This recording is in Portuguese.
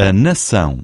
a nação.